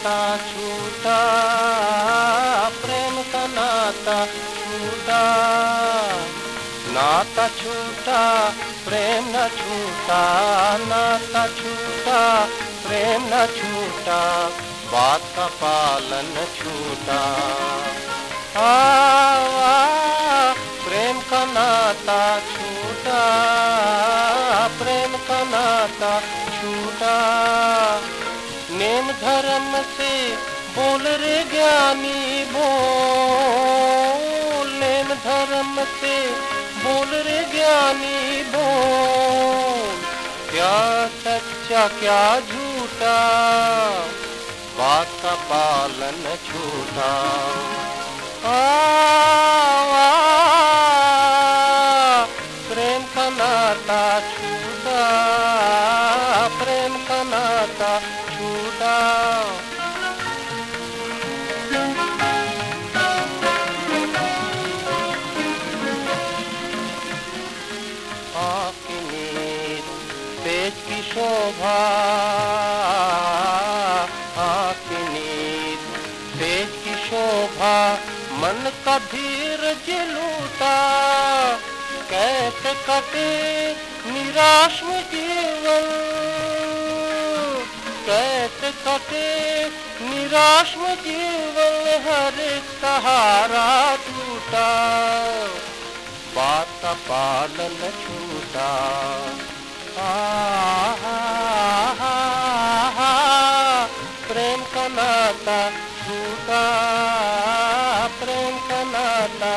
नाता छूटा, प्रेम का नाता छूटा। नाता छूटा, प्रेम न छूटा, नाता छूटा, प्रेम न छूटा, बात का पालन छूटा। प्रेम का नाता छूटा, प्रेम का नाता छूटा। नेम धर्म से बोल रे ज्ञानी, बोल। नेम धर्म से बोल रे ज्ञानी, बोल। क्या सच्चा क्या झूठा बात का पालन छूटा प्रेम का नाता छूटा शोभा आपकी नीत की शोभा, मन का धीरज लूटा। कैसे कटे निराश में जीवन। कैसे कटे निराश में जीवन, हर सहारा टूटा। बात पालन छूटा। आ का प्रेम नाता